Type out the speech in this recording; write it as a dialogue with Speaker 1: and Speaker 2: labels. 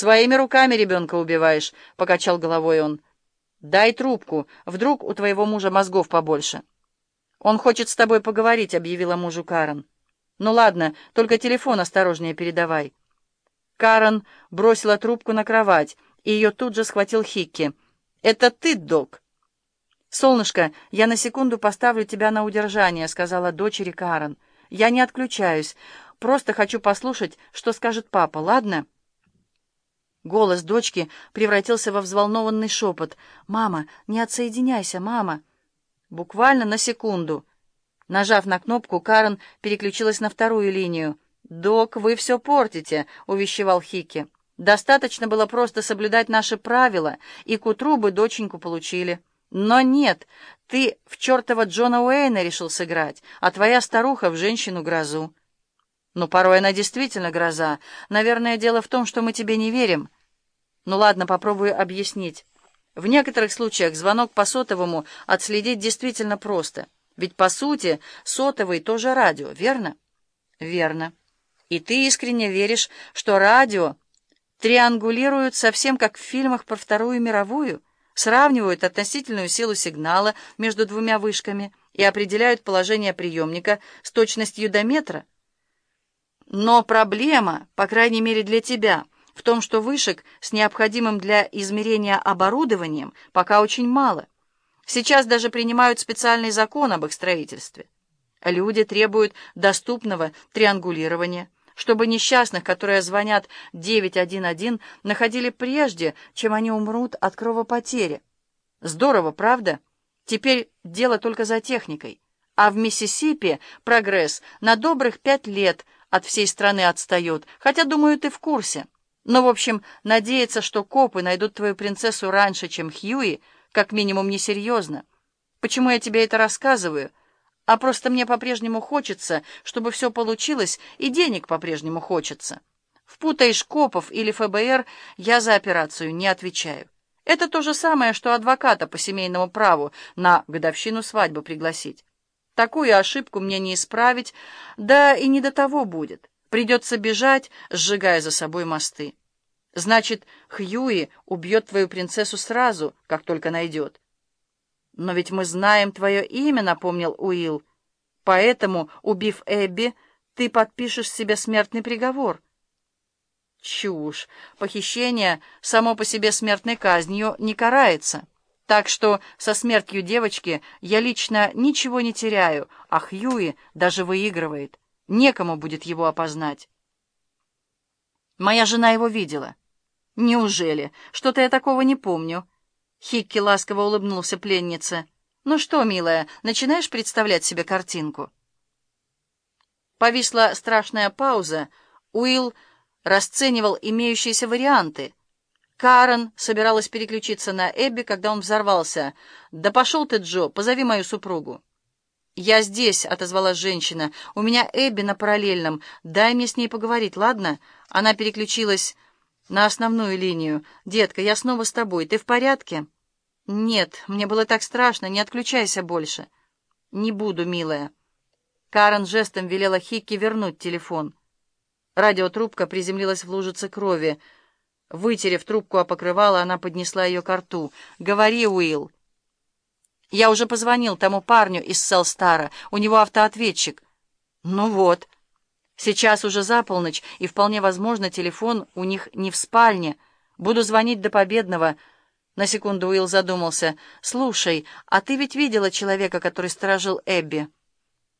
Speaker 1: «Своими руками ребенка убиваешь», — покачал головой он. «Дай трубку, вдруг у твоего мужа мозгов побольше». «Он хочет с тобой поговорить», — объявила мужу Карен. «Ну ладно, только телефон осторожнее передавай». Карен бросила трубку на кровать, и ее тут же схватил Хикки. «Это ты, док?» «Солнышко, я на секунду поставлю тебя на удержание», — сказала дочери Карен. «Я не отключаюсь. Просто хочу послушать, что скажет папа, ладно?» Голос дочки превратился во взволнованный шепот. «Мама, не отсоединяйся, мама!» Буквально на секунду. Нажав на кнопку, Карен переключилась на вторую линию. «Док, вы все портите», — увещевал Хики. «Достаточно было просто соблюдать наши правила, и к утру бы доченьку получили. Но нет, ты в чертова Джона Уэйна решил сыграть, а твоя старуха в женщину-грозу». Ну, порой она действительно гроза. Наверное, дело в том, что мы тебе не верим. Ну ладно, попробую объяснить. В некоторых случаях звонок по сотовому отследить действительно просто. Ведь, по сути, сотовый тоже радио, верно? Верно. И ты искренне веришь, что радио триангулируют совсем как в фильмах про Вторую мировую, сравнивают относительную силу сигнала между двумя вышками и определяют положение приемника с точностью до метра? Но проблема, по крайней мере для тебя, в том, что вышек с необходимым для измерения оборудованием пока очень мало. Сейчас даже принимают специальный закон об их строительстве. Люди требуют доступного триангулирования, чтобы несчастных, которые звонят 911, находили прежде, чем они умрут от кровопотери. Здорово, правда? Теперь дело только за техникой. А в Миссисипи прогресс на добрых пять лет – от всей страны отстает, хотя, думаю, ты в курсе. Но, в общем, надеяться, что копы найдут твою принцессу раньше, чем Хьюи, как минимум несерьезно. Почему я тебе это рассказываю? А просто мне по-прежнему хочется, чтобы все получилось, и денег по-прежнему хочется. Впутаешь копов или ФБР, я за операцию не отвечаю. Это то же самое, что адвоката по семейному праву на годовщину свадьбы пригласить. Такую ошибку мне не исправить, да и не до того будет. Придется бежать, сжигая за собой мосты. Значит, Хьюи убьет твою принцессу сразу, как только найдет. Но ведь мы знаем твое имя, напомнил Уилл. Поэтому, убив Эбби, ты подпишешь себе смертный приговор. Чушь. Похищение само по себе смертной казнью не карается. Так что со смертью девочки я лично ничего не теряю, а Хьюи даже выигрывает. Некому будет его опознать. Моя жена его видела. Неужели? Что-то я такого не помню. Хикки ласково улыбнулся пленнице. Ну что, милая, начинаешь представлять себе картинку? Повисла страшная пауза. Уилл расценивал имеющиеся варианты — Карен собиралась переключиться на Эбби, когда он взорвался. «Да пошел ты, Джо, позови мою супругу». «Я здесь», — отозвалась женщина. «У меня Эбби на параллельном. Дай мне с ней поговорить, ладно?» Она переключилась на основную линию. «Детка, я снова с тобой. Ты в порядке?» «Нет, мне было так страшно. Не отключайся больше». «Не буду, милая». Карен жестом велела Хикки вернуть телефон. Радиотрубка приземлилась в лужице крови. Вытерев трубку о покрывало, она поднесла ее к рту. «Говори, Уилл». «Я уже позвонил тому парню из Селстара. У него автоответчик». «Ну вот. Сейчас уже за полночь, и вполне возможно, телефон у них не в спальне. Буду звонить до победного». На секунду Уилл задумался. «Слушай, а ты ведь видела человека, который сторожил Эбби?»